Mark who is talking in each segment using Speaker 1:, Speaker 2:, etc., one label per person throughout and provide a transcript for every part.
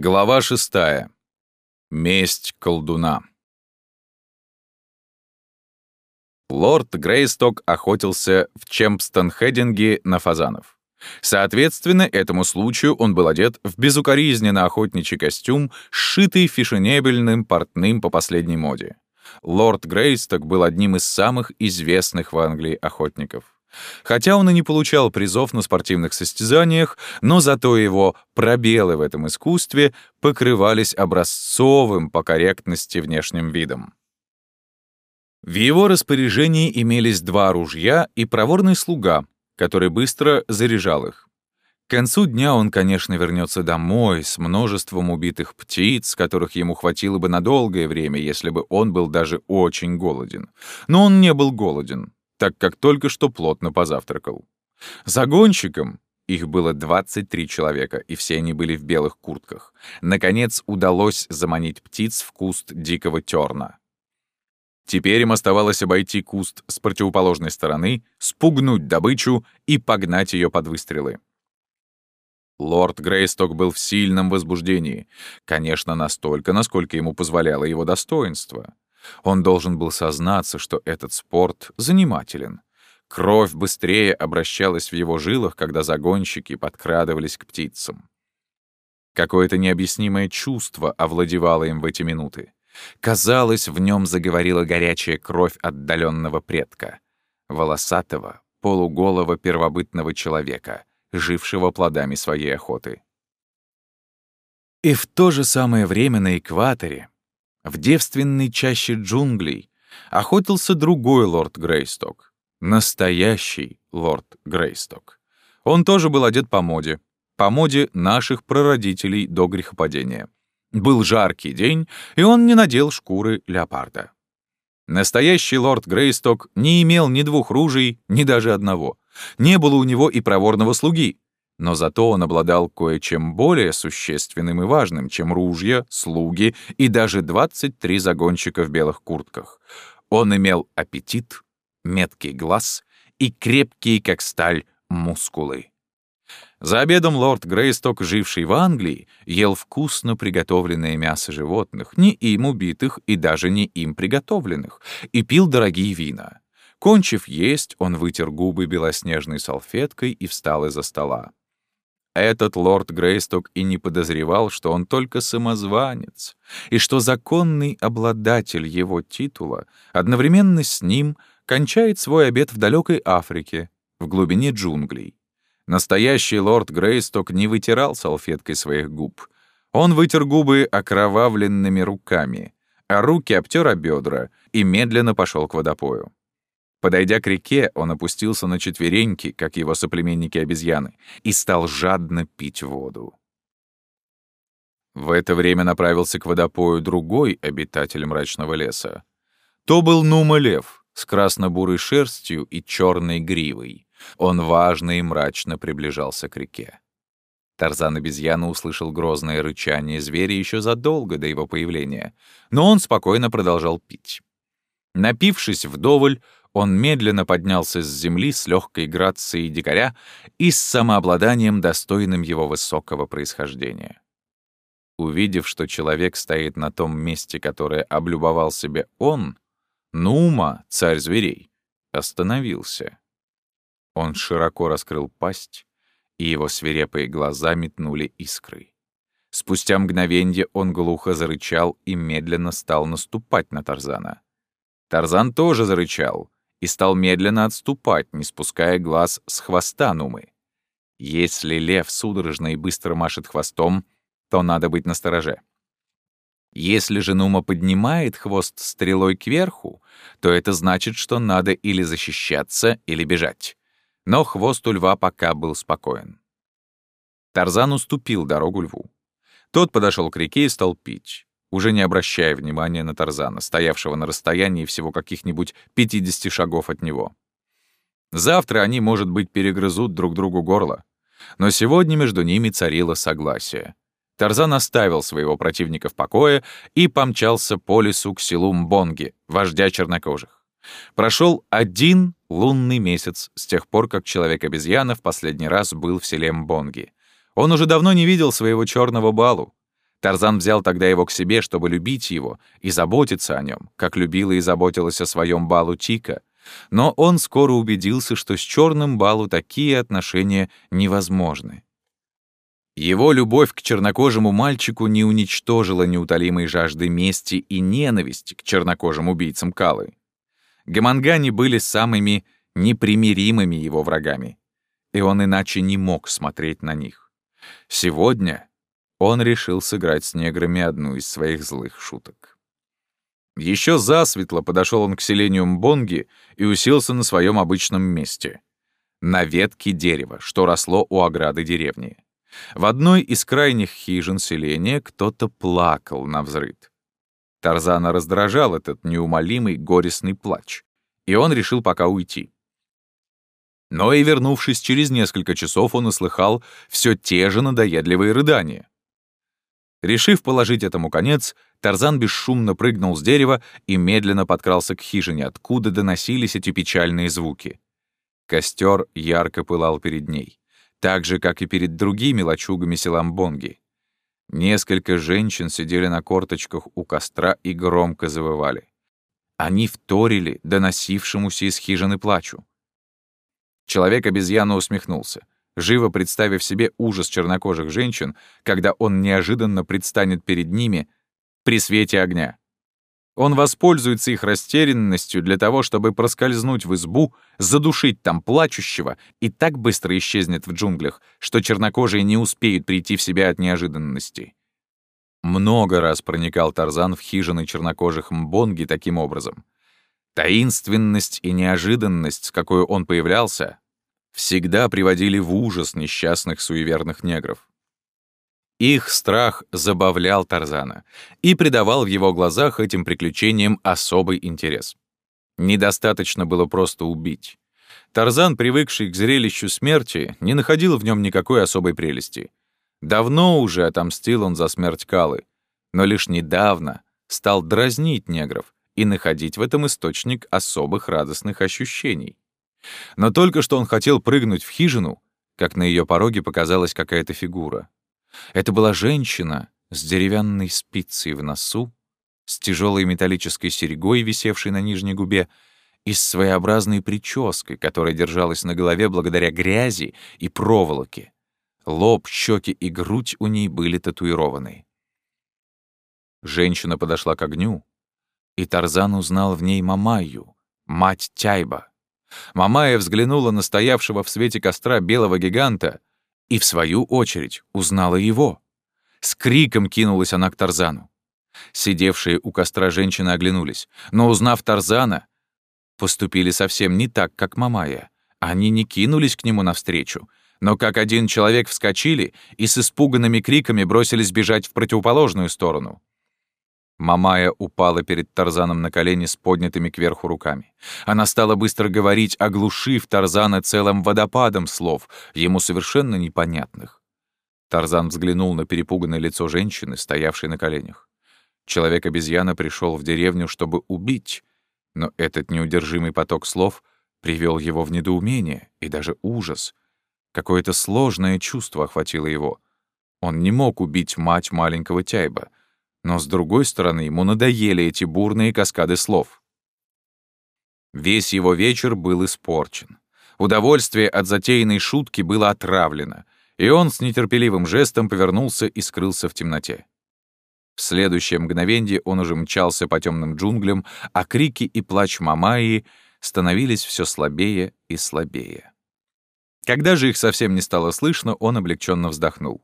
Speaker 1: Глава шестая. Месть колдуна. Лорд Грейсток охотился в Чемпстон-Хеддинге на фазанов. Соответственно, этому случаю он был одет в безукоризненно охотничий костюм, сшитый фешенебельным портным по последней моде. Лорд Грейсток был одним из самых известных в Англии охотников. Хотя он и не получал призов на спортивных состязаниях, но зато его пробелы в этом искусстве покрывались образцовым по корректности внешним видом. В его распоряжении имелись два ружья и проворный слуга, который быстро заряжал их. К концу дня он, конечно, вернется домой с множеством убитых птиц, которых ему хватило бы на долгое время, если бы он был даже очень голоден. Но он не был голоден так как только что плотно позавтракал. Загонщикам, их было 23 человека, и все они были в белых куртках, наконец удалось заманить птиц в куст дикого терна. Теперь им оставалось обойти куст с противоположной стороны, спугнуть добычу и погнать ее под выстрелы. Лорд Грейсток был в сильном возбуждении, конечно, настолько, насколько ему позволяло его достоинство. Он должен был сознаться, что этот спорт занимателен. Кровь быстрее обращалась в его жилах, когда загонщики подкрадывались к птицам. Какое-то необъяснимое чувство овладевало им в эти минуты. Казалось, в нем заговорила горячая кровь отдаленного предка, волосатого, полуголого первобытного человека, жившего плодами своей охоты. И в то же самое время на экваторе, в девственной чаще джунглей охотился другой лорд Грейсток. Настоящий лорд Грейсток. Он тоже был одет по моде. По моде наших прародителей до грехопадения. Был жаркий день, и он не надел шкуры леопарда. Настоящий лорд Грейсток не имел ни двух ружей, ни даже одного. Не было у него и проворного слуги. Но зато он обладал кое-чем более существенным и важным, чем ружья, слуги и даже 23 загонщика в белых куртках. Он имел аппетит, меткий глаз и крепкие, как сталь, мускулы. За обедом лорд Грейсток, живший в Англии, ел вкусно приготовленное мясо животных, не им убитых и даже не им приготовленных, и пил дорогие вина. Кончив есть, он вытер губы белоснежной салфеткой и встал из-за стола. Этот лорд Грейсток и не подозревал, что он только самозванец, и что законный обладатель его титула одновременно с ним кончает свой обед в далекой Африке, в глубине джунглей. Настоящий лорд Грейсток не вытирал салфеткой своих губ. Он вытер губы окровавленными руками, а руки обтер о бедра и медленно пошел к водопою. Подойдя к реке, он опустился на четвереньки, как его соплеменники-обезьяны, и стал жадно пить воду. В это время направился к водопою другой обитатель мрачного леса. То был Нума-лев с красно-бурой шерстью и черной гривой. Он важно и мрачно приближался к реке. Тарзан-обезьяна услышал грозное рычание зверя еще задолго до его появления, но он спокойно продолжал пить. Напившись вдоволь, он медленно поднялся с земли с легкой грацией дикаря и с самообладанием, достойным его высокого происхождения. Увидев, что человек стоит на том месте, которое облюбовал себе он, Нума, царь зверей, остановился. Он широко раскрыл пасть, и его свирепые глаза метнули искры. Спустя мгновенье он глухо зарычал и медленно стал наступать на Тарзана. Тарзан тоже зарычал, и стал медленно отступать, не спуская глаз с хвоста Нумы. Если лев судорожно и быстро машет хвостом, то надо быть настороже. Если же Нума поднимает хвост стрелой кверху, то это значит, что надо или защищаться, или бежать. Но хвост у льва пока был спокоен. Тарзан уступил дорогу льву. Тот подошел к реке и стал пить уже не обращая внимания на Тарзана, стоявшего на расстоянии всего каких-нибудь 50 шагов от него. Завтра они, может быть, перегрызут друг другу горло. Но сегодня между ними царило согласие. Тарзан оставил своего противника в покое и помчался по лесу к селу Мбонги, вождя чернокожих. Прошел один лунный месяц с тех пор, как человек-обезьяна в последний раз был в селе Мбонги. Он уже давно не видел своего черного балу. Тарзан взял тогда его к себе, чтобы любить его и заботиться о нем, как любила и заботилась о своем балу Тика. Но он скоро убедился, что с черным балу такие отношения невозможны. Его любовь к чернокожему мальчику не уничтожила неутолимой жажды мести и ненависти к чернокожим убийцам Калы. Гамангани были самыми непримиримыми его врагами, и он иначе не мог смотреть на них. Сегодня он решил сыграть с неграми одну из своих злых шуток. Еще засветло подошел он к селению Мбонги и уселся на своем обычном месте — на ветке дерева, что росло у ограды деревни. В одной из крайних хижин селения кто-то плакал на взрыд. Тарзана раздражал этот неумолимый горестный плач, и он решил пока уйти. Но и вернувшись через несколько часов, он услыхал все те же надоедливые рыдания. Решив положить этому конец, Тарзан бесшумно прыгнул с дерева и медленно подкрался к хижине, откуда доносились эти печальные звуки. Костер ярко пылал перед ней так же, как и перед другими лачугами Селамбонги. Несколько женщин сидели на корточках у костра и громко завывали. Они вторили доносившемуся из хижины плачу. Человек-обезьяна усмехнулся, живо представив себе ужас чернокожих женщин, когда он неожиданно предстанет перед ними при свете огня. Он воспользуется их растерянностью для того, чтобы проскользнуть в избу, задушить там плачущего и так быстро исчезнет в джунглях, что чернокожие не успеют прийти в себя от неожиданности. Много раз проникал Тарзан в хижины чернокожих мбонги таким образом. Таинственность и неожиданность, с какой он появлялся, всегда приводили в ужас несчастных суеверных негров. Их страх забавлял Тарзана и придавал в его глазах этим приключениям особый интерес. Недостаточно было просто убить. Тарзан, привыкший к зрелищу смерти, не находил в нем никакой особой прелести. Давно уже отомстил он за смерть Калы, но лишь недавно стал дразнить негров и находить в этом источник особых радостных ощущений. Но только что он хотел прыгнуть в хижину, как на ее пороге показалась какая-то фигура. Это была женщина с деревянной спицей в носу, с тяжелой металлической серьгой, висевшей на нижней губе, и с своеобразной прической, которая держалась на голове благодаря грязи и проволоке. Лоб, щеки и грудь у ней были татуированы. Женщина подошла к огню, и Тарзан узнал в ней Мамаю, мать Тяйба. Мамая взглянула на стоявшего в свете костра белого гиганта и, в свою очередь, узнала его. С криком кинулась она к Тарзану. Сидевшие у костра женщины оглянулись, но, узнав Тарзана, поступили совсем не так, как Мамая. Они не кинулись к нему навстречу, но как один человек вскочили и с испуганными криками бросились бежать в противоположную сторону. Мамая упала перед Тарзаном на колени с поднятыми кверху руками. Она стала быстро говорить, оглушив Тарзана целым водопадом слов, ему совершенно непонятных. Тарзан взглянул на перепуганное лицо женщины, стоявшей на коленях. Человек-обезьяна пришел в деревню, чтобы убить, но этот неудержимый поток слов привел его в недоумение и даже ужас. Какое-то сложное чувство охватило его. Он не мог убить мать маленького Тяйба — но, с другой стороны, ему надоели эти бурные каскады слов. Весь его вечер был испорчен. Удовольствие от затеянной шутки было отравлено, и он с нетерпеливым жестом повернулся и скрылся в темноте. В следующее мгновенье он уже мчался по темным джунглям, а крики и плач Мамаи становились все слабее и слабее. Когда же их совсем не стало слышно, он облегченно вздохнул.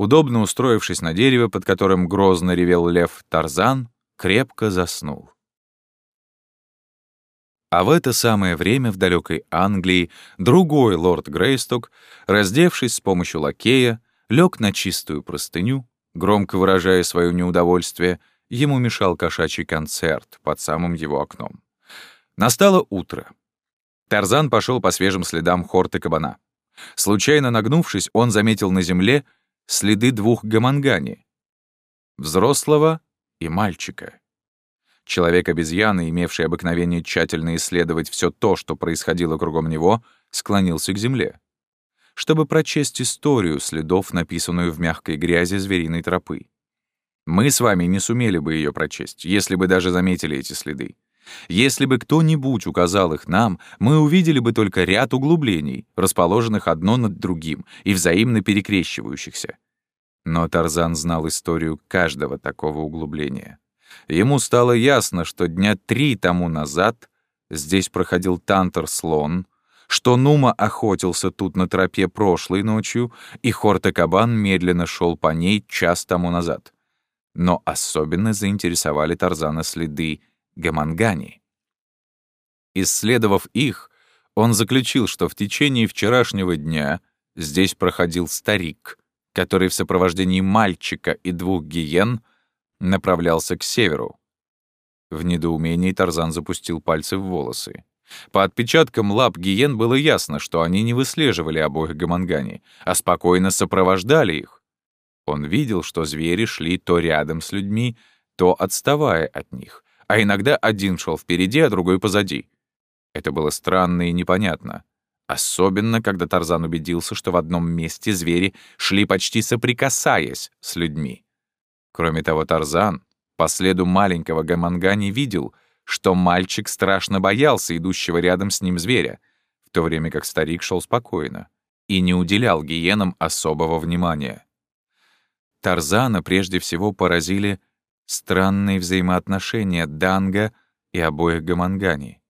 Speaker 1: Удобно устроившись на дереве, под которым грозно ревел лев Тарзан, крепко заснул. А в это самое время в далекой Англии другой лорд Грейсток, раздевшись с помощью лакея, лег на чистую простыню, громко выражая свое неудовольствие, ему мешал кошачий концерт под самым его окном. Настало утро. Тарзан пошел по свежим следам хорты кабана. Случайно нагнувшись, он заметил на земле — следы двух гамангани — взрослого и мальчика. Человек-обезьяна, имевший обыкновение тщательно исследовать все то, что происходило кругом него, склонился к земле, чтобы прочесть историю следов, написанную в мягкой грязи звериной тропы. Мы с вами не сумели бы ее прочесть, если бы даже заметили эти следы. Если бы кто-нибудь указал их нам, мы увидели бы только ряд углублений, расположенных одно над другим и взаимно перекрещивающихся. Но Тарзан знал историю каждого такого углубления. Ему стало ясно, что дня три тому назад здесь проходил Тантер-слон, что Нума охотился тут на тропе прошлой ночью, и Хортекабан медленно шел по ней час тому назад. Но особенно заинтересовали Тарзана следы Гамангани. Исследовав их, он заключил, что в течение вчерашнего дня здесь проходил старик, который в сопровождении мальчика и двух гиен направлялся к северу. В недоумении Тарзан запустил пальцы в волосы. По отпечаткам лап гиен было ясно, что они не выслеживали обоих гамангани, а спокойно сопровождали их. Он видел, что звери шли то рядом с людьми, то отставая от них, а иногда один шел впереди, а другой позади. Это было странно и непонятно. Особенно, когда Тарзан убедился, что в одном месте звери шли почти соприкасаясь с людьми. Кроме того, Тарзан по следу маленького Гамангани видел, что мальчик страшно боялся идущего рядом с ним зверя, в то время как старик шел спокойно и не уделял гиенам особого внимания. Тарзана прежде всего поразили странные взаимоотношения Данга и обоих Гамангани.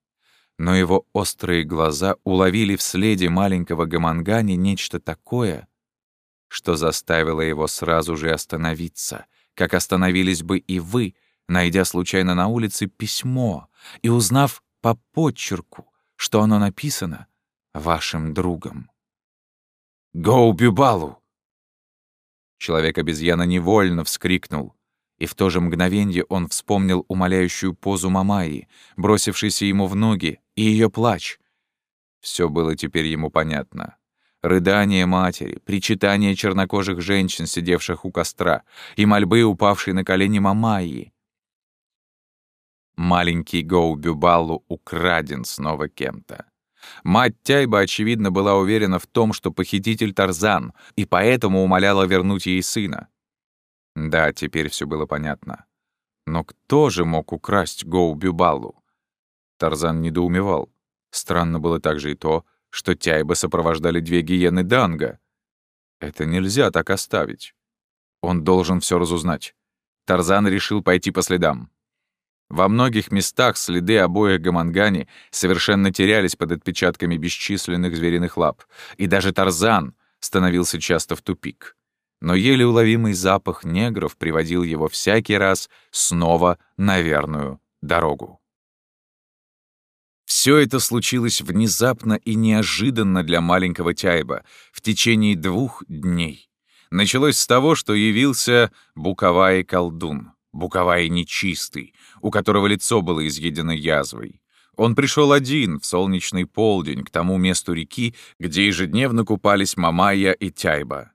Speaker 1: Но его острые глаза уловили в следе маленького Гамангани нечто такое, что заставило его сразу же остановиться, как остановились бы и вы, найдя случайно на улице письмо и узнав по подчерку, что оно написано вашим другом. «Гоу Бюбалу!» Человек-обезьяна невольно вскрикнул — и в то же мгновенье он вспомнил умоляющую позу Мамаи, бросившейся ему в ноги, и ее плач. Все было теперь ему понятно. Рыдание матери, причитание чернокожих женщин, сидевших у костра, и мольбы, упавшей на колени Мамаи. Маленький Гоу Бюбалу украден снова кем-то. Мать Тяйба, очевидно, была уверена в том, что похититель Тарзан, и поэтому умоляла вернуть ей сына. Да, теперь все было понятно. Но кто же мог украсть Гоу Бюбалу? Тарзан недоумевал. Странно было также и то, что Тяйба сопровождали две гиены Данга. Это нельзя так оставить. Он должен все разузнать. Тарзан решил пойти по следам. Во многих местах следы обоих гамангани совершенно терялись под отпечатками бесчисленных звериных лап, и даже Тарзан становился часто в тупик но еле уловимый запах негров приводил его всякий раз снова на верную дорогу. Все это случилось внезапно и неожиданно для маленького Тяйба в течение двух дней. Началось с того, что явился Буковай колдун, Буковай нечистый, у которого лицо было изъедено язвой. Он пришел один в солнечный полдень к тому месту реки, где ежедневно купались Мамая и Тяйба.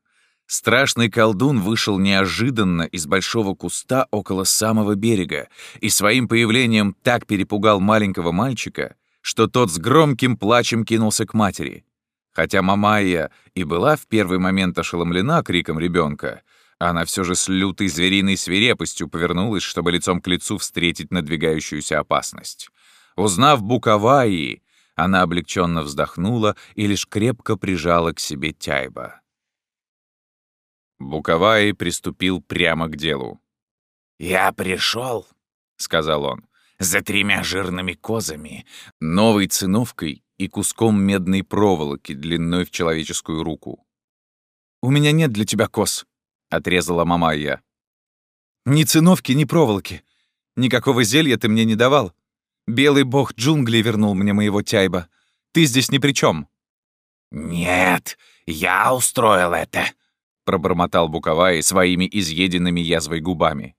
Speaker 1: Страшный колдун вышел неожиданно из большого куста около самого берега и своим появлением так перепугал маленького мальчика, что тот с громким плачем кинулся к матери. Хотя Мамайя и была в первый момент ошеломлена криком ребенка, она все же с лютой звериной свирепостью повернулась, чтобы лицом к лицу встретить надвигающуюся опасность. Узнав Буковаи, она облегченно вздохнула и лишь крепко прижала к себе Тяйба. Буковай приступил прямо к делу.
Speaker 2: «Я пришел, сказал он, — «за тремя жирными козами,
Speaker 1: новой циновкой и куском медной проволоки длиной в человеческую руку».
Speaker 3: «У меня нет для тебя коз», — отрезала Мамайя. «Ни циновки, ни проволоки. Никакого зелья ты мне не давал. Белый бог джунглей вернул мне моего тяйба. Ты здесь ни при чем.
Speaker 2: «Нет, я устроил это»,
Speaker 1: пробормотал Буковай своими изъеденными язвой губами.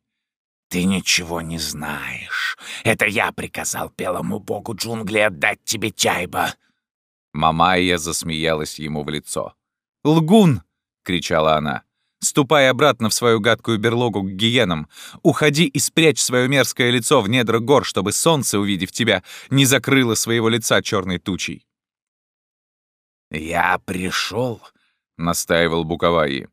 Speaker 2: «Ты ничего не знаешь. Это я приказал белому богу джунгли отдать тебе Тяйба».
Speaker 1: Мамайя засмеялась ему в лицо.
Speaker 3: «Лгун!» — кричала она. «Ступай обратно в свою гадкую берлогу к гиенам. Уходи и спрячь свое мерзкое лицо в недра гор, чтобы солнце, увидев тебя, не закрыло своего лица черной тучей».
Speaker 2: «Я пришел», —
Speaker 1: настаивал Буковаи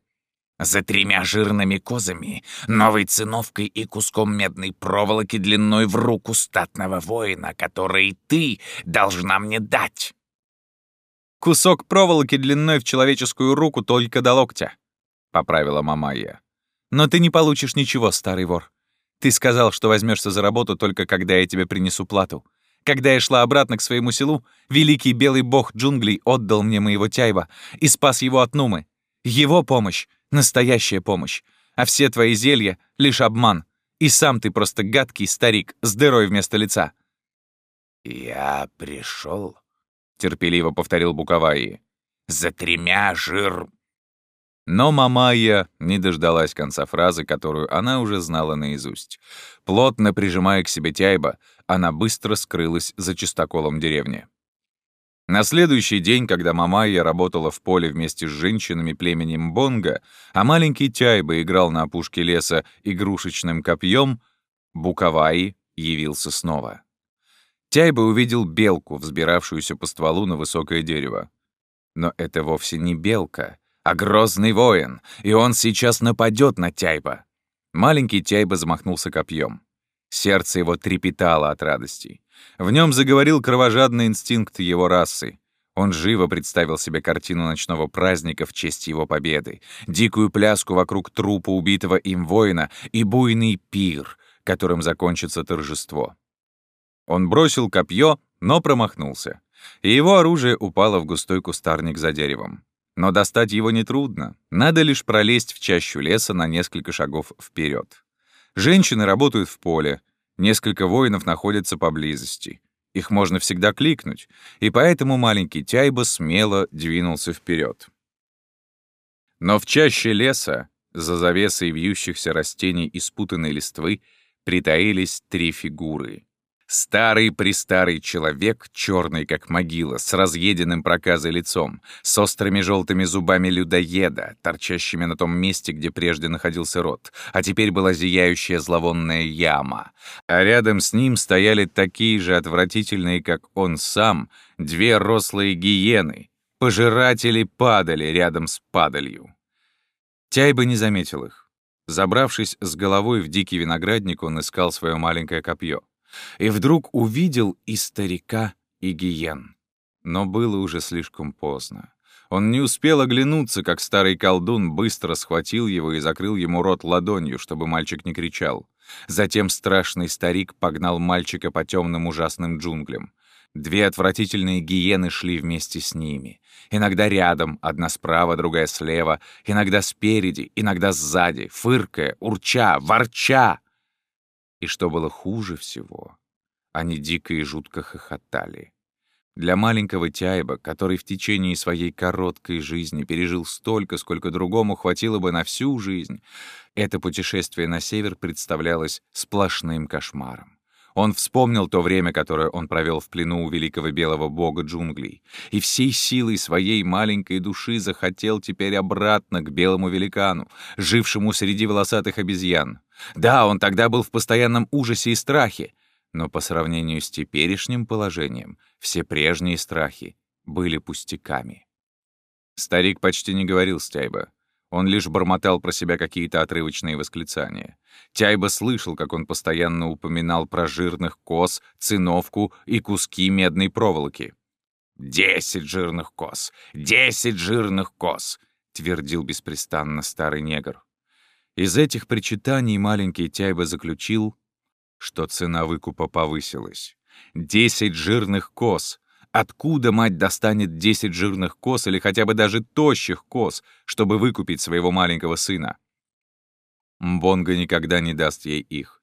Speaker 2: За тремя жирными козами, новой циновкой и куском медной проволоки длиной в руку статного воина, который ты должна мне дать.
Speaker 3: Кусок проволоки длиной в человеческую руку только до локтя, — поправила Мамайя. Но ты не получишь ничего, старый вор. Ты сказал, что возьмешься за работу только когда я тебе принесу плату. Когда я шла обратно к своему селу, великий белый бог джунглей отдал мне моего тяйба и спас его от Нумы. Его помощь — настоящая помощь, а все твои зелья — лишь обман. И сам ты просто гадкий старик с дырой вместо лица.
Speaker 2: «Я пришел, терпеливо повторил Буковаи, — «за тремя жир...»
Speaker 1: Но Мамайя не дождалась конца фразы, которую она уже знала наизусть. Плотно прижимая к себе Тяйба, она быстро скрылась за чистоколом деревни. На следующий день, когда Мамайя работала в поле вместе с женщинами племени Мбонга, а маленький Тяйба играл на опушке леса игрушечным копьем, Буковаи явился снова. Тяйба увидел белку, взбиравшуюся по стволу на высокое дерево. Но это вовсе не белка, а грозный воин, и он сейчас нападет на Тяйба. Маленький Тяйба замахнулся копьем. Сердце его трепетало от радости. В нем заговорил кровожадный инстинкт его расы. Он живо представил себе картину ночного праздника в честь его победы, дикую пляску вокруг трупа убитого им воина и буйный пир, которым закончится торжество. Он бросил копье, но промахнулся, и его оружие упало в густой кустарник за деревом. Но достать его нетрудно, надо лишь пролезть в чащу леса на несколько шагов вперед. Женщины работают в поле, несколько воинов находятся поблизости. Их можно всегда кликнуть, и поэтому маленький Тяйба смело двинулся вперед. Но в чаще леса, за завесой вьющихся растений и спутанной листвы, притаились три фигуры. Старый-престарый человек, черный как могила, с разъеденным проказой лицом, с острыми желтыми зубами людоеда, торчащими на том месте, где прежде находился рот, а теперь была зияющая зловонная яма. А рядом с ним стояли такие же отвратительные, как он сам, две рослые гиены. Пожиратели падали рядом с падалью. Тяйба не заметил их. Забравшись с головой в дикий виноградник, он искал свое маленькое копье и вдруг увидел и старика, и гиен. Но было уже слишком поздно. Он не успел оглянуться, как старый колдун быстро схватил его и закрыл ему рот ладонью, чтобы мальчик не кричал. Затем страшный старик погнал мальчика по темным ужасным джунглям. Две отвратительные гиены шли вместе с ними. Иногда рядом, одна справа, другая слева, иногда спереди, иногда сзади, фыркая, урча, ворча. И что было хуже всего, они дико и жутко хохотали. Для маленького Тяйба, который в течение своей короткой жизни пережил столько, сколько другому хватило бы на всю жизнь, это путешествие на север представлялось сплошным кошмаром. Он вспомнил то время, которое он провел в плену у великого белого бога джунглей, и всей силой своей маленькой души захотел теперь обратно к белому великану, жившему среди волосатых обезьян. Да, он тогда был в постоянном ужасе и страхе, но по сравнению с теперешним положением все прежние страхи были пустяками. Старик почти не говорил с Тяйба. Он лишь бормотал про себя какие-то отрывочные восклицания. Тяйба слышал, как он постоянно упоминал про жирных коз, циновку и куски медной проволоки. «Десять жирных коз! Десять жирных коз!» — твердил беспрестанно старый негр. Из этих причитаний маленький Тяйба заключил, что цена выкупа повысилась. Десять жирных коз. Откуда мать достанет десять жирных коз или хотя бы даже тощих коз, чтобы выкупить своего маленького сына? Мбонга никогда не даст ей их.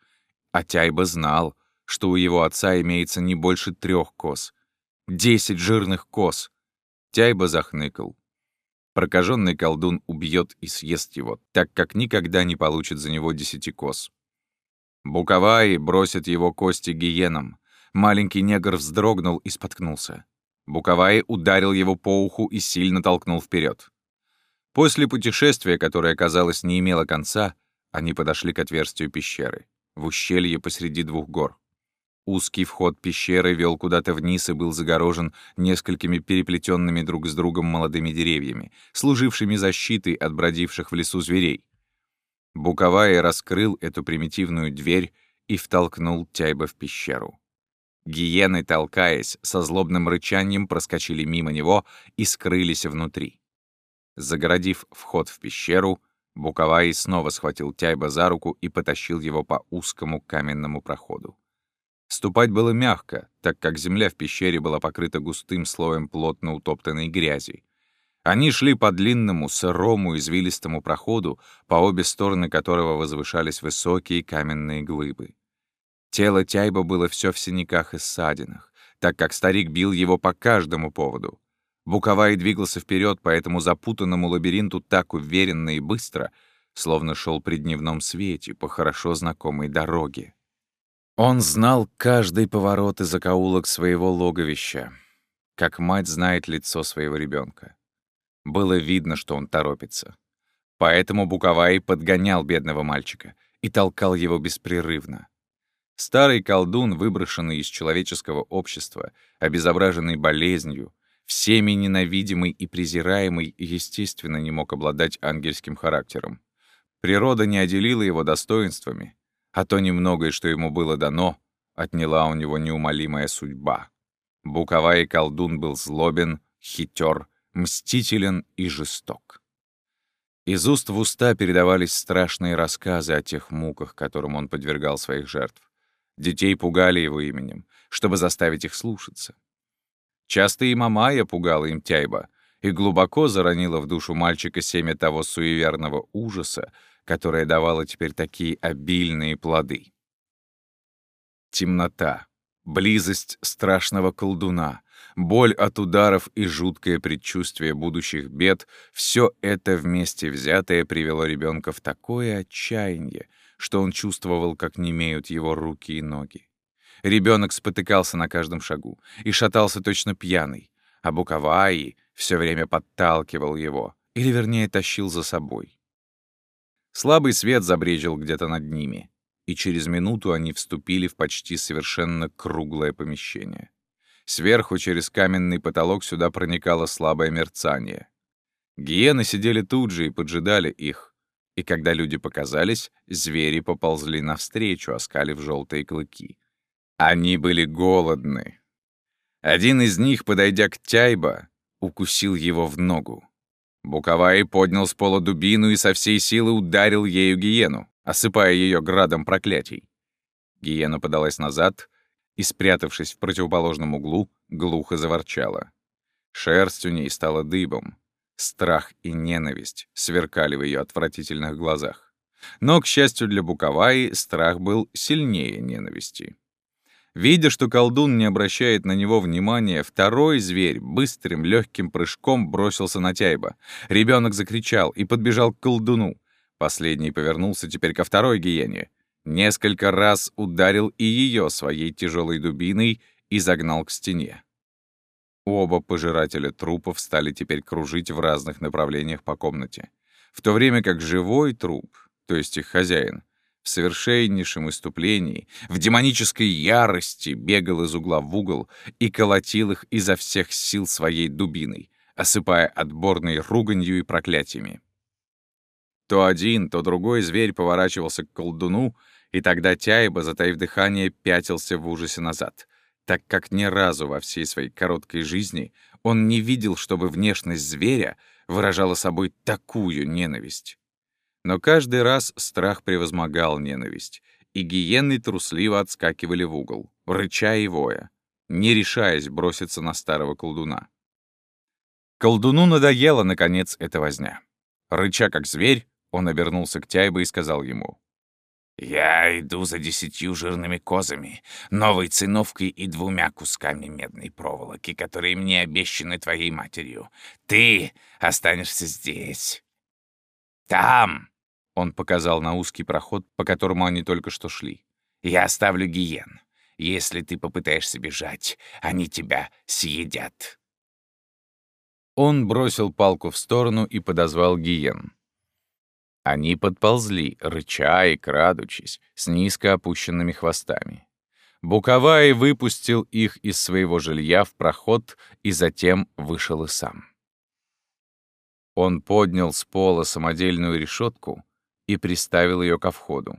Speaker 1: А Тяйба знал, что у его отца имеется не больше трех коз. Десять жирных коз. Тяйба захныкал. Прокаженный колдун убьет и съест его, так как никогда не получит за него десяти коз. Буковай бросит его кости гиенам. Маленький негр вздрогнул и споткнулся. Буковай ударил его по уху и сильно толкнул вперед. После путешествия, которое, казалось, не имело конца, они подошли к отверстию пещеры, в ущелье посреди двух гор. Узкий вход пещеры вел куда-то вниз и был загорожен несколькими переплетенными друг с другом молодыми деревьями, служившими защитой от бродивших в лесу зверей. Буковая раскрыл эту примитивную дверь и втолкнул Тяйба в пещеру. Гиены, толкаясь, со злобным рычанием проскочили мимо него и скрылись внутри. Загородив вход в пещеру, Буковай снова схватил Тяйба за руку и потащил его по узкому каменному проходу. Ступать было мягко, так как земля в пещере была покрыта густым слоем плотно утоптанной грязи. Они шли по длинному, сырому, извилистому проходу, по обе стороны которого возвышались высокие каменные глыбы. Тело Тяйба было все в синяках и ссадинах, так как старик бил его по каждому поводу. Буковай двигался вперед по этому запутанному лабиринту так уверенно и быстро, словно шел при дневном свете по хорошо знакомой дороге. Он знал каждый поворот и закоулок своего логовища, как мать знает лицо своего ребенка. Было видно, что он торопится. Поэтому Буковай подгонял бедного мальчика и толкал его беспрерывно. Старый колдун, выброшенный из человеческого общества, обезображенный болезнью, всеми ненавидимый и презираемый, естественно, не мог обладать ангельским характером. Природа не отделила его достоинствами, а то немногое, что ему было дано, отняла у него неумолимая судьба. Буковай колдун был злобен, хитер, мстителен и жесток. Из уст в уста передавались страшные рассказы о тех муках, которым он подвергал своих жертв. Детей пугали его именем, чтобы заставить их слушаться. Часто и Мамая пугала им Тяйба и глубоко заронила в душу мальчика семя того суеверного ужаса, которое давало теперь такие обильные плоды. Темнота, близость страшного колдуна, боль от ударов и жуткое предчувствие будущих бед — все это вместе взятое привело ребенка в такое отчаяние, что он чувствовал, как немеют его руки и ноги. Ребенок спотыкался на каждом шагу и шатался точно пьяный, а Буковаи все время подталкивал его, или вернее тащил за собой. Слабый свет забрежил где-то над ними, и через минуту они вступили в почти совершенно круглое помещение. Сверху через каменный потолок сюда проникало слабое мерцание. Гиены сидели тут же и поджидали их, и когда люди показались, звери поползли навстречу, оскалив желтые клыки. Они были голодны. Один из них, подойдя к Тяйба, укусил его в ногу. Буковай поднял с пола дубину и со всей силы ударил ею гиену, осыпая ее градом проклятий. Гиена подалась назад и, спрятавшись в противоположном углу, глухо заворчала. Шерсть у ней стала дыбом. Страх и ненависть сверкали в ее отвратительных глазах. Но, к счастью для Буковаи, страх был сильнее ненависти. Видя, что колдун не обращает на него внимания, второй зверь быстрым легким прыжком бросился на Тяйба. Ребенок закричал и подбежал к колдуну. Последний повернулся теперь ко второй гиене. Несколько раз ударил и ее своей тяжелой дубиной и загнал к стене. Оба пожирателя трупов стали теперь кружить в разных направлениях по комнате, в то время как живой труп, то есть их хозяин, в совершеннейшем иступлении, в демонической ярости бегал из угла в угол и колотил их изо всех сил своей дубиной, осыпая отборной руганью и проклятиями. То один, то другой зверь поворачивался к колдуну, и тогда Тяйба, затаив дыхание, пятился в ужасе назад, так как ни разу во всей своей короткой жизни он не видел, чтобы внешность зверя выражала собой такую ненависть. Но каждый раз страх превозмогал ненависть, и гиены трусливо отскакивали в угол, рыча и воя, не решаясь броситься на старого колдуна. Колдуну надоело, наконец, эта возня. Рыча как зверь, он обернулся к Тяйбе и сказал ему, «Я иду за десятью жирными козами, новой циновкой и двумя кусками медной проволоки, которые мне обещаны твоей матерью. Ты останешься здесь. Там!» Он показал на узкий проход, по которому они только что шли. «Я оставлю гиен. Если ты попытаешься бежать, они тебя съедят». Он бросил палку в сторону и подозвал гиен. Они подползли, рыча и крадучись, с низко опущенными хвостами. Буковай выпустил их из своего жилья в проход и затем вышел и сам. Он поднял с пола самодельную решетку и приставил ее ко входу.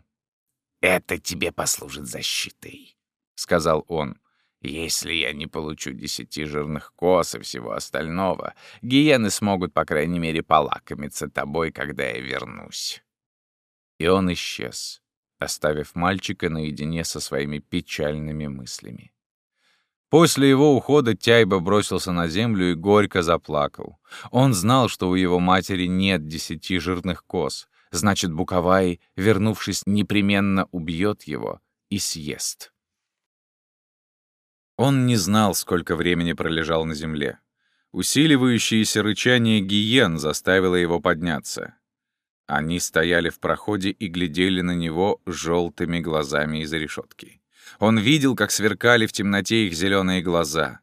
Speaker 2: «Это тебе послужит защитой», — сказал он. «Если я не получу десяти жирных кос и всего остального, гиены смогут, по крайней мере, полакомиться тобой, когда я вернусь».
Speaker 1: И он исчез, оставив мальчика наедине со своими печальными мыслями. После его ухода Тяйба бросился на землю и горько заплакал. Он знал, что у его матери нет десяти жирных коз, значит, Буковай, вернувшись, непременно убьет его и съест. Он не знал, сколько времени пролежал на земле. Усиливающееся рычание гиен заставило его подняться. Они стояли в проходе и глядели на него желтыми глазами из-за решетки. Он видел, как сверкали в темноте их зеленые глаза.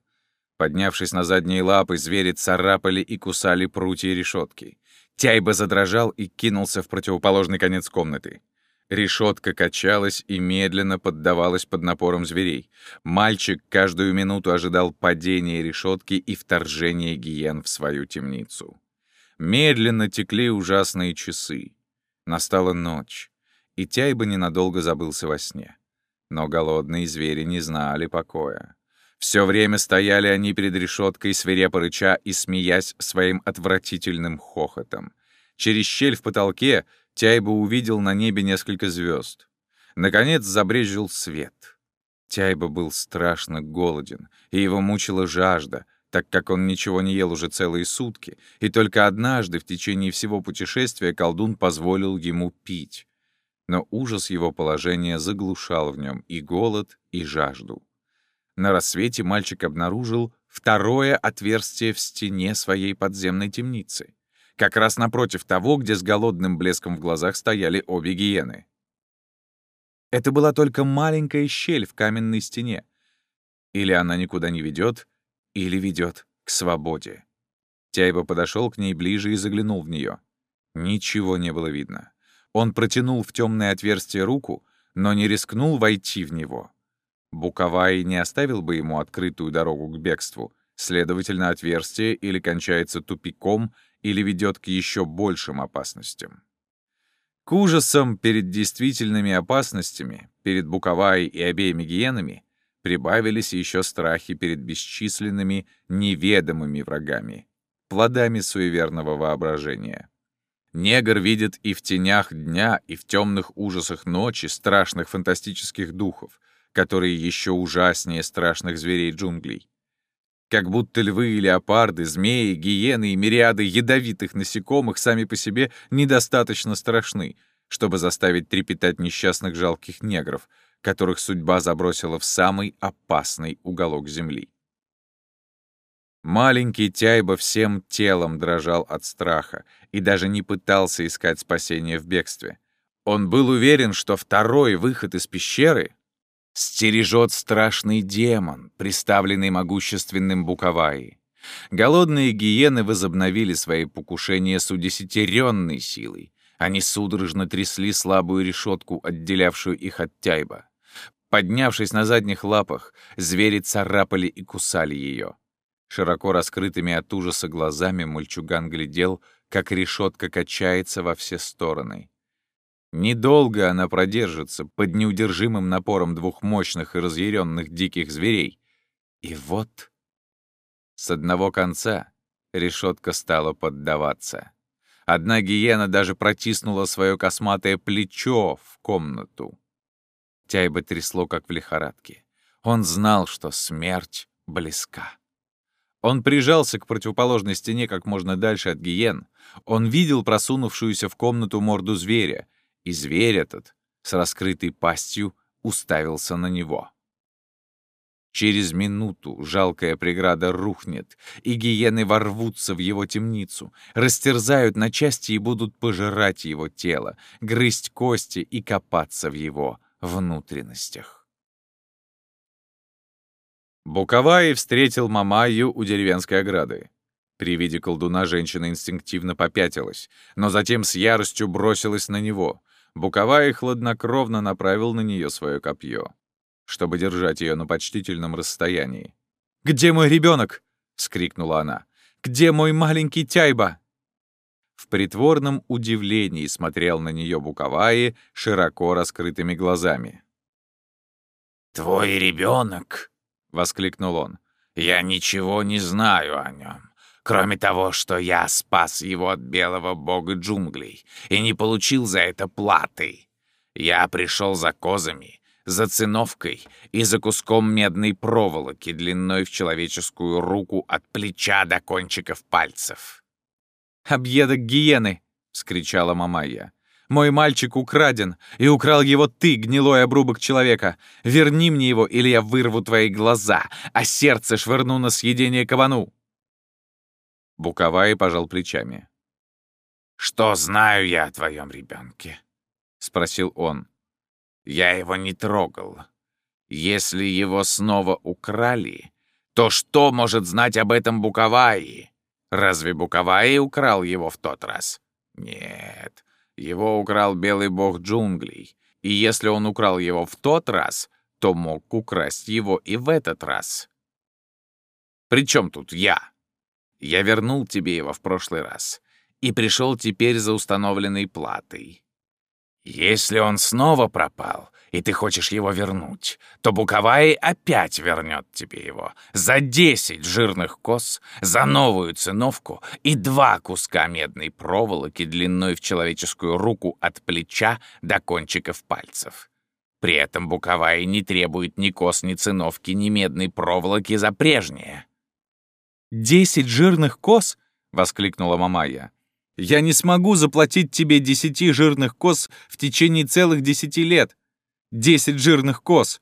Speaker 1: Поднявшись на задние лапы, звери царапали и кусали прутья решетки. Тяйба задрожал и кинулся в противоположный конец комнаты. Решетка качалась и медленно поддавалась под напором зверей. Мальчик каждую минуту ожидал падения решетки и вторжения гиен в свою темницу. Медленно текли ужасные часы. Настала ночь, и Тяйба ненадолго забылся во сне. Но голодные звери не знали покоя. Все время стояли они перед решеткой, свирепо рыча и смеясь своим отвратительным хохотом. Через щель в потолке Тяйба увидел на небе несколько звезд. Наконец забрезжил свет. Тяйба был страшно голоден, и его мучила жажда, так как он ничего не ел уже целые сутки, и только однажды в течение всего путешествия колдун позволил ему пить но ужас его положения заглушал в нем и голод, и жажду. На рассвете мальчик обнаружил второе отверстие в стене своей подземной темницы, как раз напротив того, где с голодным блеском в глазах стояли обе гиены. Это была только маленькая щель в каменной стене. Или она никуда не ведет, или ведет к свободе. Тяйба подошел к ней ближе и заглянул в нее. Ничего не было видно. Он протянул в темное отверстие руку, но не рискнул войти в него. Буковай не оставил бы ему открытую дорогу к бегству, следовательно, отверстие или кончается тупиком, или ведет к еще большим опасностям. К ужасам перед действительными опасностями, перед Буковай и обеими гиенами, прибавились еще страхи перед бесчисленными неведомыми врагами, плодами суеверного воображения. Негр видит и в тенях дня, и в темных ужасах ночи страшных фантастических духов, которые еще ужаснее страшных зверей джунглей. Как будто львы и леопарды, змеи, гиены и мириады ядовитых насекомых сами по себе недостаточно страшны, чтобы заставить трепетать несчастных жалких негров, которых судьба забросила в самый опасный уголок земли. Маленький Тяйба всем телом дрожал от страха и даже не пытался искать спасения в бегстве. Он был уверен, что второй выход из пещеры стережет страшный демон, приставленный могущественным Буковаи. Голодные гиены возобновили свои покушения с удесятеренной силой. Они судорожно трясли слабую решетку, отделявшую их от Тяйба. Поднявшись на задних лапах, звери царапали и кусали ее. Широко раскрытыми от ужаса глазами мальчуган глядел, как решетка качается во все стороны. Недолго она продержится под неудержимым напором двух мощных и разъяренных диких зверей. И вот с одного конца решетка стала поддаваться. Одна гиена даже протиснула свое косматое плечо в комнату. Тяйба трясло, как в лихорадке. Он знал, что смерть близка. Он прижался к противоположной стене как можно дальше от гиен. Он видел просунувшуюся в комнату морду зверя, и зверь этот с раскрытой пастью уставился на него. Через минуту жалкая преграда рухнет, и гиены ворвутся в его темницу, растерзают на части и будут пожирать его тело, грызть кости и копаться в его внутренностях. Буковай встретил Мамаю у деревенской ограды. При виде колдуна женщина инстинктивно попятилась, но затем с яростью бросилась на него. Буковай хладнокровно направил на нее свое копье. чтобы держать ее на почтительном расстоянии. «Где мой ребенок? скрикнула она. «Где мой маленький Тяйба?» В притворном удивлении смотрел на нее Буковаи широко раскрытыми глазами.
Speaker 2: «Твой ребенок!» — воскликнул он. «Я ничего не знаю о нем, кроме того, что я спас его от белого бога джунглей и не получил за это платы. Я пришел за козами, за циновкой и за куском медной проволоки длиной в человеческую руку от плеча до кончиков пальцев».
Speaker 1: «Объедок гиены!» — вскричала Мамайя. Мой мальчик украден, и украл его ты, гнилой обрубок человека. Верни мне его, или я вырву твои глаза, а сердце швырну на съедение кабану!» Буковай пожал плечами.
Speaker 2: «Что знаю я о твоем ребенке?» — спросил он. «Я его не трогал. Если его снова украли, то что может знать об этом Буковаи? Разве Буковаи украл его в тот раз? Нет, его украл белый бог джунглей, и если он украл его в тот раз, то мог украсть его и в этот раз. При чем тут я? Я вернул тебе его в прошлый раз и пришел теперь за установленной платой. Если он снова пропал, и ты хочешь его вернуть, то Буковай опять вернет тебе его за десять жирных кос, за новую циновку и два куска медной проволоки длиной в человеческую руку от плеча до кончиков пальцев. При этом Буковай не требует ни кос, ни циновки, ни медной проволоки за прежнее.
Speaker 1: «Десять жирных кос?» — воскликнула Мамая. Я не смогу заплатить тебе десяти жирных коз в течение целых десяти лет. Десять жирных коз!»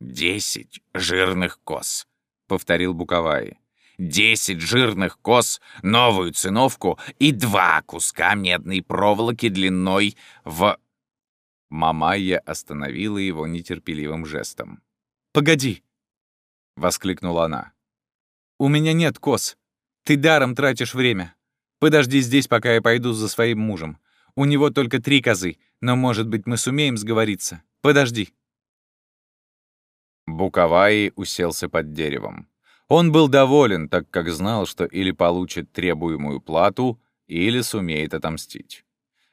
Speaker 2: «Десять жирных коз», — повторил Буковай. «Десять жирных коз, новую циновку и два куска медной проволоки длиной в...»
Speaker 1: Мамайя остановила его нетерпеливым жестом. «Погоди!» — воскликнула она. «У меня нет коз. Ты даром тратишь время. Подожди здесь, пока я пойду за своим мужем. У него только три козы, но, может быть, мы сумеем сговориться. Подожди». Буковаи уселся под деревом. Он был доволен, так как знал, что или получит требуемую плату, или сумеет отомстить.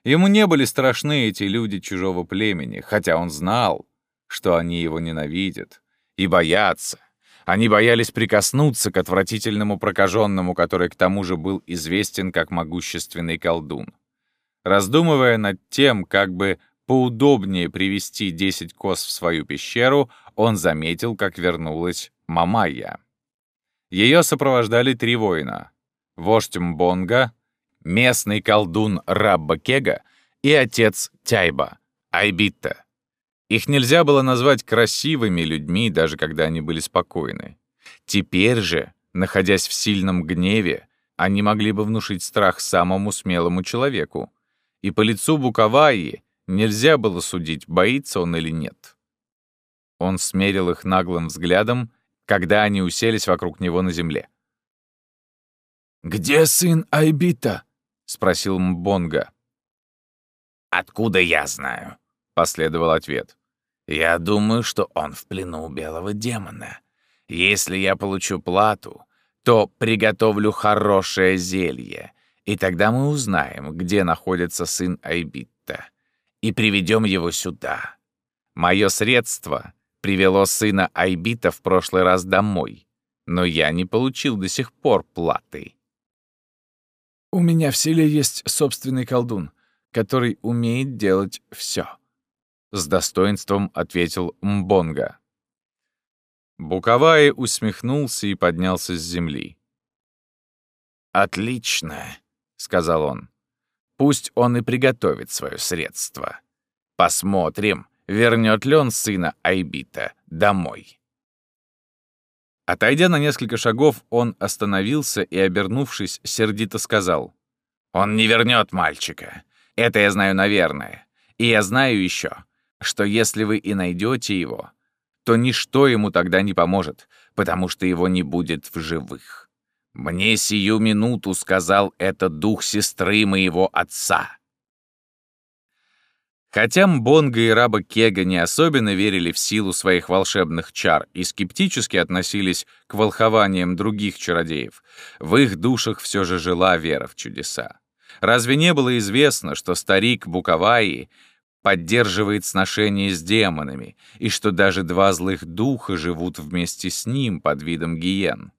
Speaker 1: Ему не были страшны эти люди чужого племени, хотя он знал, что они его ненавидят и боятся, они боялись прикоснуться к отвратительному прокаженному, который к тому же был известен как могущественный колдун. Раздумывая над тем, как бы поудобнее привести 10 коз в свою пещеру, он заметил, как вернулась Мамайя. Ее сопровождали три воина — вождь Мбонга, местный колдун Рабба Кега и отец Тяйба, Айбитта. Их нельзя было назвать красивыми людьми, даже когда они были спокойны. Теперь же, находясь в сильном гневе, они могли бы внушить страх самому смелому человеку. И по лицу Буковаи нельзя было судить, боится он или нет. Он смерил их наглым взглядом, когда они уселись вокруг него на земле.
Speaker 3: «Где сын Айбита?» — спросил Мбонга.
Speaker 2: «Откуда я знаю?» — последовал ответ. Я думаю, что он в плену у белого демона. Если я получу плату, то приготовлю хорошее зелье, и тогда мы узнаем, где находится сын Айбитта, и приведем его сюда. Мое средство привело сына Айбита в прошлый раз домой, но я не получил до сих пор платы.
Speaker 3: У меня в селе есть собственный колдун, который умеет делать все.
Speaker 1: — с достоинством ответил Мбонга. Буковай усмехнулся и поднялся с земли.
Speaker 2: «Отлично», — сказал он. «Пусть он и приготовит свое средство. Посмотрим, вернет ли он сына Айбита домой».
Speaker 1: Отойдя на несколько шагов, он остановился и, обернувшись, сердито сказал.
Speaker 2: «Он не вернет мальчика. Это я знаю, наверное. И я знаю еще, что если вы и найдете его, то ничто ему тогда не поможет, потому что его не будет в живых. Мне сию минуту сказал это дух сестры моего отца.
Speaker 1: Хотя Мбонга и раба Кега не особенно верили в силу своих волшебных чар и скептически относились к волхованиям других чародеев, в их душах все же жила вера в чудеса. Разве не было известно, что старик Буковаи поддерживает сношение с демонами, и что даже два злых духа живут вместе с ним под видом гиен?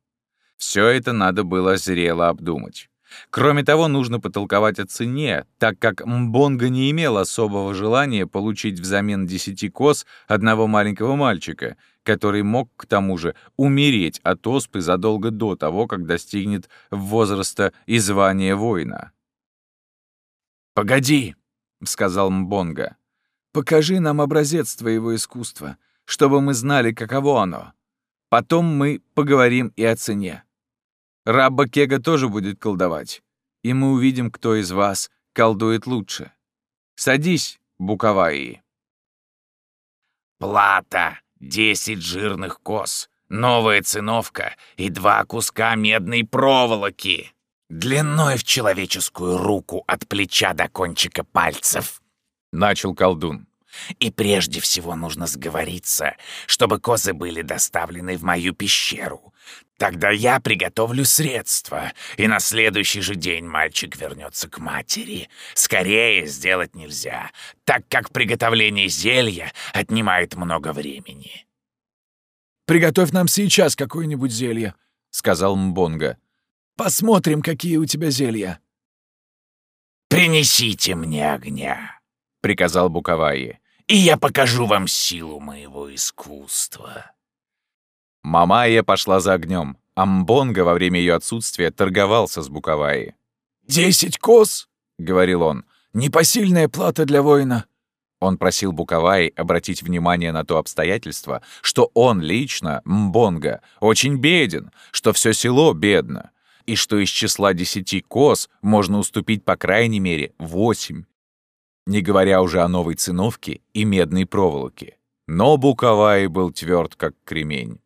Speaker 1: Все это надо было зрело обдумать. Кроме того, нужно потолковать о цене, так как Мбонга не имел особого желания получить взамен десяти коз одного маленького мальчика, который мог, к тому же, умереть от оспы задолго до того, как достигнет возраста и звания воина.
Speaker 3: «Погоди», — сказал Мбонга, — «покажи нам образец твоего искусства, чтобы мы знали, каково оно. Потом мы поговорим и о цене». Рабба Кега тоже будет колдовать, и мы увидим, кто из вас колдует лучше. Садись, Буковаи.
Speaker 2: Плата — десять жирных коз, новая циновка и два куска медной проволоки, длиной в человеческую руку от плеча до кончика пальцев.
Speaker 1: Начал колдун.
Speaker 2: И прежде всего нужно сговориться, чтобы козы были доставлены в мою пещеру. Тогда я приготовлю средства, и на следующий же день мальчик вернется к матери. Скорее сделать нельзя, так как приготовление зелья отнимает много времени.
Speaker 3: «Приготовь нам сейчас какое-нибудь зелье», — сказал Мбонга. «Посмотрим, какие у тебя зелья».
Speaker 2: «Принесите мне огня», —
Speaker 1: приказал Буковаи,
Speaker 2: «и я покажу вам силу моего искусства».
Speaker 1: Мамайя пошла за огнем, а Мбонга во время ее отсутствия торговался с Буковаи.
Speaker 3: «Десять коз?» — говорил он. «Непосильная плата для воина».
Speaker 1: Он просил Буковаи обратить внимание на то обстоятельство, что он лично, Мбонга, очень беден, что все село бедно, и что из числа десяти коз можно уступить по крайней мере восемь, не говоря уже о новой циновке и медной проволоке. Но Буковаи был тверд, как кремень.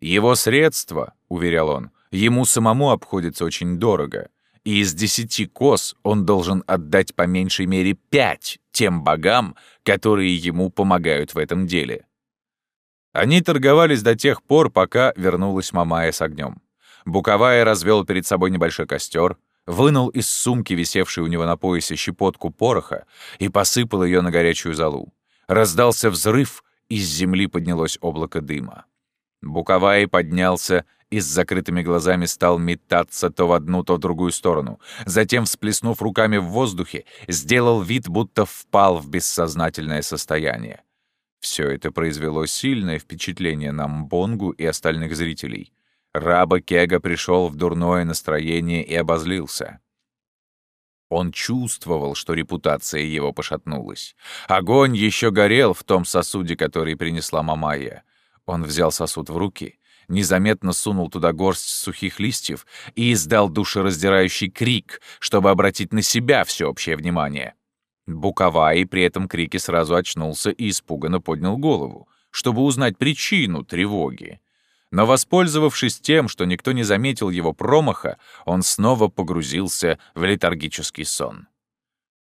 Speaker 1: Его средства, — уверял он, — ему самому обходятся очень дорого, и из десяти коз он должен отдать по меньшей мере пять тем богам, которые ему помогают в этом деле. Они торговались до тех пор, пока вернулась Мамая с огнем. Буковая развел перед собой небольшой костер, вынул из сумки, висевшей у него на поясе, щепотку пороха и посыпал ее на горячую золу. Раздался взрыв, из земли поднялось облако дыма. Буковай поднялся и с закрытыми глазами стал метаться то в одну, то в другую сторону. Затем, всплеснув руками в воздухе, сделал вид, будто впал в бессознательное состояние. Все это произвело сильное впечатление на Мбонгу и остальных зрителей. Раба Кега пришел в дурное настроение и обозлился. Он чувствовал, что репутация его пошатнулась. Огонь еще горел в том сосуде, который принесла Мамайя. Он взял сосуд в руки, незаметно сунул туда горсть сухих листьев и издал душераздирающий крик, чтобы обратить на себя всеобщее внимание. Буковай при этом крике сразу очнулся и испуганно поднял голову, чтобы узнать причину тревоги. Но, воспользовавшись тем, что никто не заметил его промаха, он снова погрузился в летаргический сон.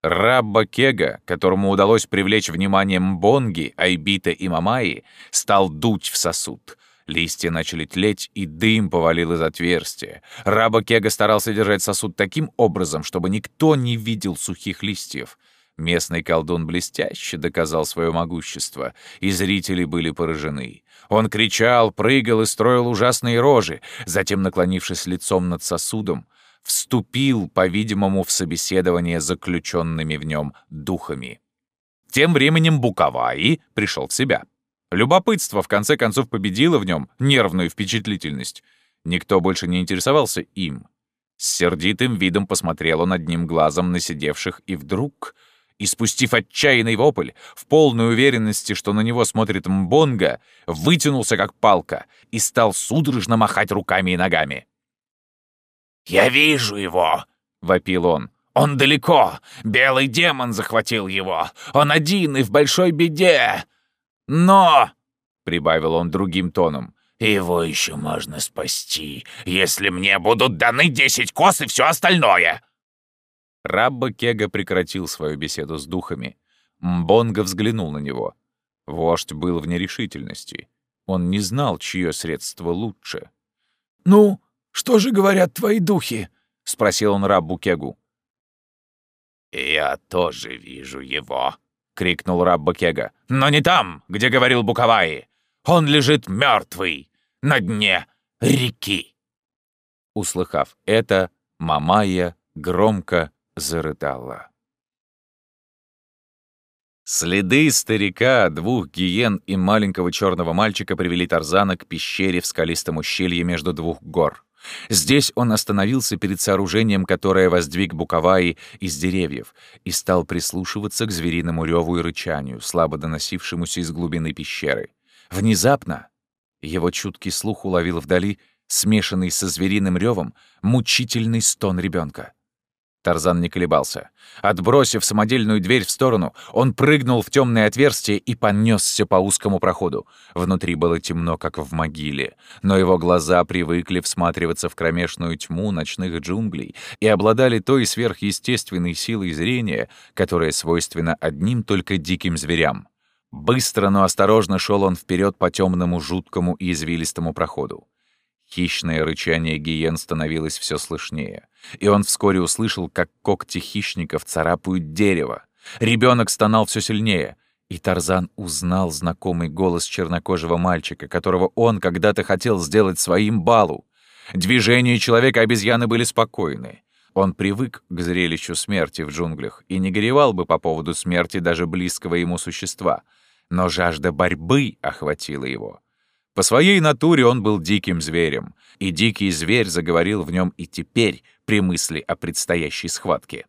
Speaker 1: Рабба Кега, которому удалось привлечь внимание Мбонги, Айбита и Мамаи, стал дуть в сосуд. Листья начали тлеть, и дым повалил из отверстия. Раба Кега старался держать сосуд таким образом, чтобы никто не видел сухих листьев. Местный колдун блестяще доказал свое могущество, и зрители были поражены. Он кричал, прыгал и строил ужасные рожи, затем, наклонившись лицом над сосудом, вступил, по-видимому, в собеседование с заключенными в нем духами. Тем временем Буковаи пришел в себя. Любопытство, в конце концов, победило в нем нервную впечатлительность. Никто больше не интересовался им. С сердитым видом посмотрел он одним глазом на сидевших, и вдруг, испустив отчаянный вопль, в полной уверенности, что на него смотрит Мбонга, вытянулся как палка и стал судорожно махать руками и ногами.
Speaker 2: «Я вижу его!» — вопил он. «Он далеко! Белый демон захватил его! Он один и в большой беде! Но...» — прибавил он другим тоном. «Его еще можно спасти, если мне будут даны десять кос и все остальное!»
Speaker 1: Рабба Кега прекратил свою беседу с духами. Мбонга взглянул на него. Вождь был в нерешительности. Он не знал, чье средство лучше.
Speaker 3: «Ну, что же говорят твои духи?» — спросил он раб Букегу.
Speaker 2: «Я тоже вижу его», —
Speaker 1: крикнул раб Букега.
Speaker 2: «Но не там, где говорил Буковаи. Он лежит мертвый на дне реки».
Speaker 1: Услыхав это, Мамая громко зарыдала. Следы старика, двух гиен и маленького черного мальчика привели Тарзана к пещере в скалистом ущелье между двух гор. Здесь он остановился перед сооружением, которое воздвиг Буковаи из деревьев, и стал прислушиваться к звериному реву и рычанию, слабо доносившемуся из глубины пещеры. Внезапно его чуткий слух уловил вдали, смешанный со звериным ревом, мучительный стон ребенка. Тарзан не колебался. Отбросив самодельную дверь в сторону, он прыгнул в темное отверстие и понесся по узкому проходу. Внутри было темно, как в могиле, но его глаза привыкли всматриваться в кромешную тьму ночных джунглей и обладали той сверхъестественной силой зрения, которая свойственна одним только диким зверям. Быстро, но осторожно шел он вперед по темному, жуткому и извилистому проходу. Хищное рычание гиен становилось все слышнее, и он вскоре услышал, как когти хищников царапают дерево. Ребенок стонал все сильнее, и Тарзан узнал знакомый голос чернокожего мальчика, которого он когда-то хотел сделать своим балу. Движения человека-обезьяны были спокойны. Он привык к зрелищу смерти в джунглях и не горевал бы по поводу смерти даже близкого ему существа. Но жажда борьбы охватила его — по своей натуре он был диким зверем, и дикий зверь заговорил в нем и теперь при мысли о предстоящей схватке.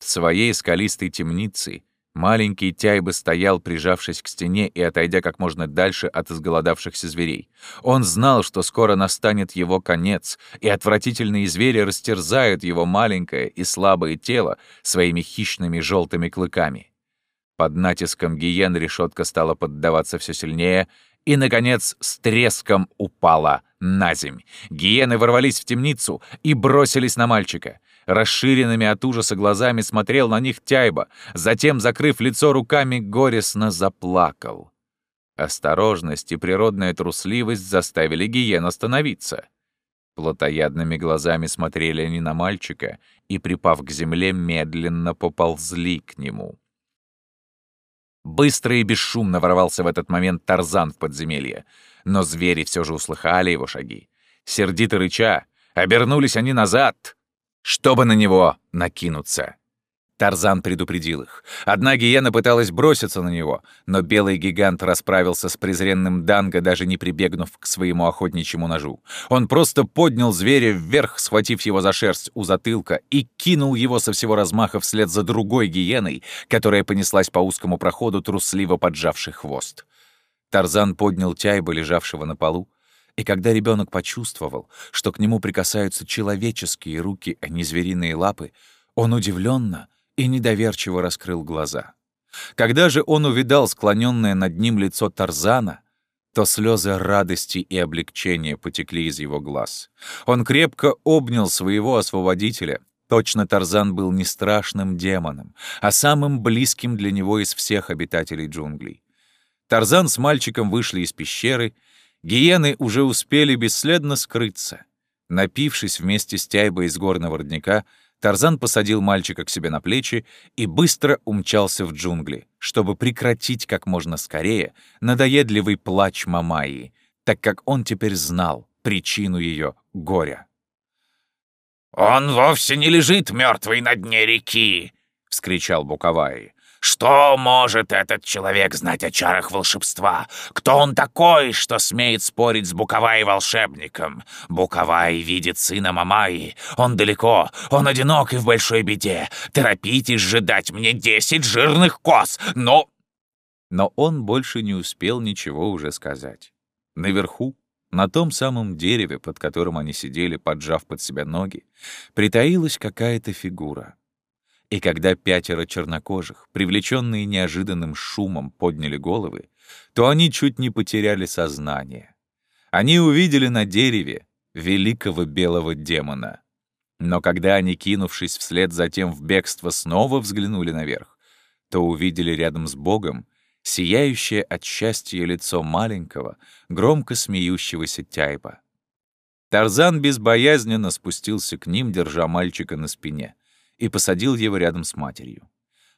Speaker 1: В своей скалистой темнице маленький Тяйба стоял, прижавшись к стене и отойдя как можно дальше от изголодавшихся зверей. Он знал, что скоро настанет его конец, и отвратительные звери растерзают его маленькое и слабое тело своими хищными желтыми клыками. Под натиском гиен решетка стала поддаваться все сильнее и, наконец, с треском упала на земь. Гиены ворвались в темницу и бросились на мальчика. Расширенными от ужаса глазами смотрел на них Тяйба, затем, закрыв лицо руками, горестно заплакал. Осторожность и природная трусливость заставили гиен остановиться. Плотоядными глазами смотрели они на мальчика и, припав к земле, медленно поползли к нему. Быстро и бесшумно ворвался в этот момент Тарзан в подземелье. Но звери все же услыхали его шаги. Сердито рыча, обернулись они назад, чтобы на него накинуться. Тарзан предупредил их. Одна гиена пыталась броситься на него, но белый гигант расправился с презренным Данго, даже не прибегнув к своему охотничьему ножу. Он просто поднял зверя вверх, схватив его за шерсть у затылка, и кинул его со всего размаха вслед за другой гиеной, которая понеслась по узкому проходу, трусливо поджавший хвост. Тарзан поднял тяйба, лежавшего на полу, и когда ребенок почувствовал, что к нему прикасаются человеческие руки, а не звериные лапы, он удивленно и недоверчиво раскрыл глаза. Когда же он увидал склоненное над ним лицо Тарзана, то слезы радости и облегчения потекли из его глаз. Он крепко обнял своего освободителя. Точно Тарзан был не страшным демоном, а самым близким для него из всех обитателей джунглей. Тарзан с мальчиком вышли из пещеры, гиены уже успели бесследно скрыться. Напившись вместе с Тяйбой из горного родника, Тарзан посадил мальчика к себе на плечи и быстро умчался в джунгли, чтобы прекратить как можно скорее надоедливый плач Мамайи, так как он теперь знал причину ее горя.
Speaker 2: «Он вовсе не лежит мертвый на дне реки!» — вскричал Буковай. Что может этот человек знать о чарах волшебства? Кто он такой, что смеет спорить с Буковай волшебником? Буковай видит сына Мамаи. Он далеко, он одинок и в большой беде. Торопитесь же дать мне десять жирных коз, но...»
Speaker 1: Но он больше не успел ничего уже сказать. Наверху, на том самом дереве, под которым они сидели, поджав под себя ноги, притаилась какая-то фигура — и когда пятеро чернокожих, привлеченные неожиданным шумом, подняли головы, то они чуть не потеряли сознание. Они увидели на дереве великого белого демона. Но когда они, кинувшись вслед за тем в бегство, снова взглянули наверх, то увидели рядом с Богом сияющее от счастья лицо маленького, громко смеющегося тяйба. Тарзан безбоязненно спустился к ним, держа мальчика на спине, и посадил его рядом с матерью.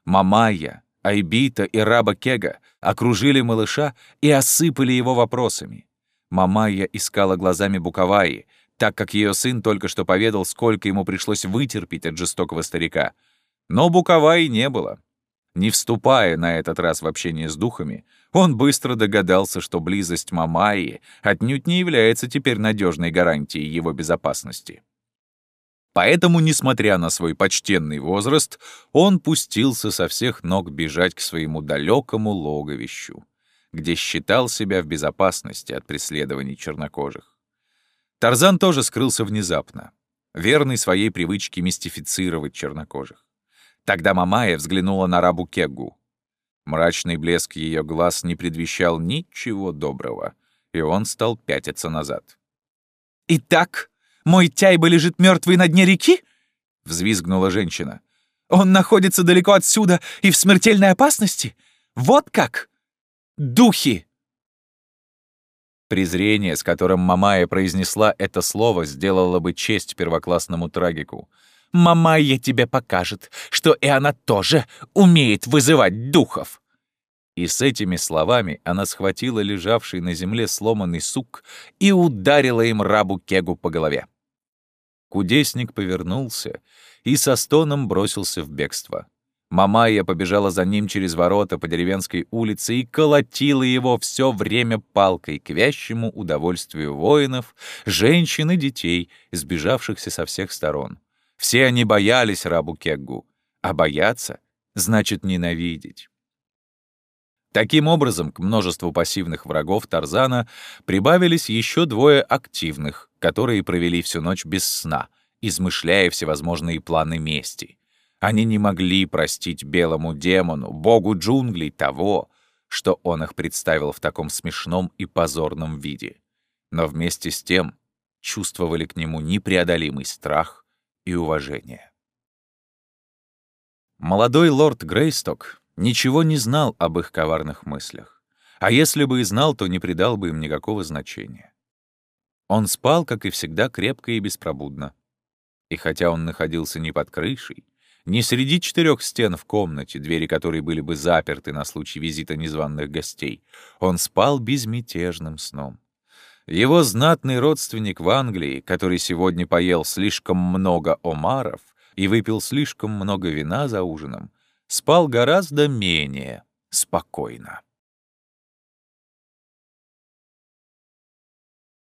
Speaker 1: Мамайя, Айбита и Раба Кега окружили малыша и осыпали его вопросами. Мамайя искала глазами Буковаи, так как ее сын только что поведал, сколько ему пришлось вытерпеть от жестокого старика. Но Буковаи не было. Не вступая на этот раз в общение с духами, он быстро догадался, что близость Мамайи отнюдь не является теперь надежной гарантией его безопасности. Поэтому, несмотря на свой почтенный возраст, он пустился со всех ног бежать к своему далекому логовищу, где считал себя в безопасности от преследований чернокожих. Тарзан тоже скрылся внезапно, верный своей привычке мистифицировать чернокожих. Тогда Мамая взглянула на рабу Кегу. Мрачный блеск ее глаз не предвещал ничего доброго, и он стал пятиться назад.
Speaker 3: «Итак, мой Тяйба лежит мертвый на дне реки?» — взвизгнула женщина. «Он находится далеко отсюда и в смертельной опасности? Вот как! Духи!»
Speaker 1: Презрение, с которым Мамая произнесла это слово, сделало бы честь первоклассному трагику.
Speaker 3: «Мамая тебе покажет, что и она тоже умеет вызывать духов!»
Speaker 1: И с этими словами она схватила лежавший на земле сломанный сук и ударила им рабу Кегу по голове. Кудесник повернулся и со стоном бросился в бегство. Мамайя побежала за ним через ворота по деревенской улице и колотила его все время палкой к вящему удовольствию воинов, женщин и детей, сбежавшихся со всех сторон. Все они боялись рабу Кеггу, а бояться — значит ненавидеть. Таким образом, к множеству пассивных врагов Тарзана прибавились еще двое активных, которые провели всю ночь без сна, измышляя всевозможные планы мести. Они не могли простить белому демону, богу джунглей, того, что он их представил в таком смешном и позорном виде. Но вместе с тем чувствовали к нему непреодолимый страх и уважение. Молодой лорд Грейсток ничего не знал об их коварных мыслях. А если бы и знал, то не придал бы им никакого значения. Он спал, как и всегда, крепко и беспробудно. И хотя он находился не под крышей, не среди четырех стен в комнате, двери которой были бы заперты на случай визита незваных гостей, он спал безмятежным сном. Его знатный родственник в Англии, который сегодня поел слишком много омаров и выпил слишком много вина за ужином, спал гораздо менее спокойно.